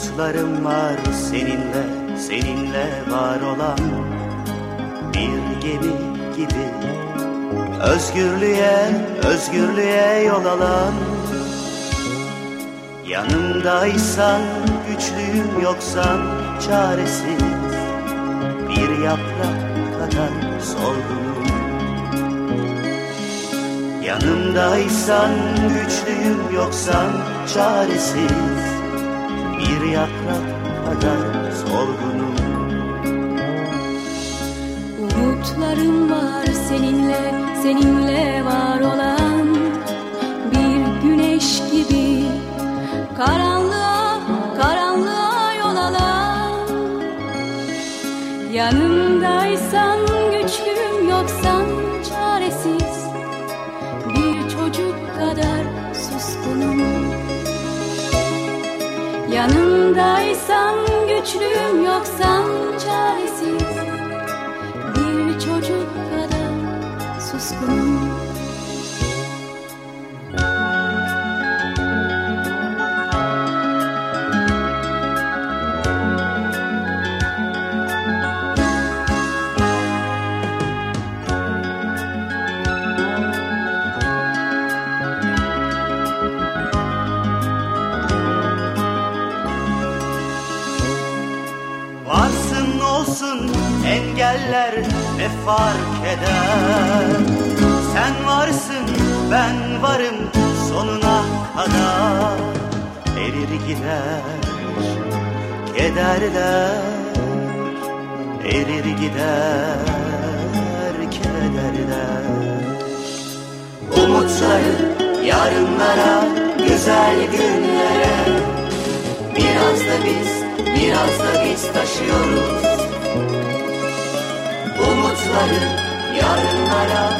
Umutlarım var seninle, seninle var olan Bir gemi gibi. Özgürlüğe, özgürlüğe yol alan Yanımdaysan güçlüyüm yoksan çaresiz. Bir yaprak kadar solgunum Yanımdaysan güçlüyüm yoksan çaresiz Bir yaprak kadar solgunum Umutlarım var seninle, seninle var olan Bir güneş gibi. Karanlığa, karanlığa yol alan Yanımdaysan güçlüyüm yoksan Yanımdaysan güçlüyüm yoksan çaresiz olsun engeller ne fark eder? Sen varsın ben varım sonuna kadar. Erir gider kederler. Erir gider kederler. Umutları yarınlara güzel günlere. Biraz da biz, biraz da biz taşıyoruz yarınlara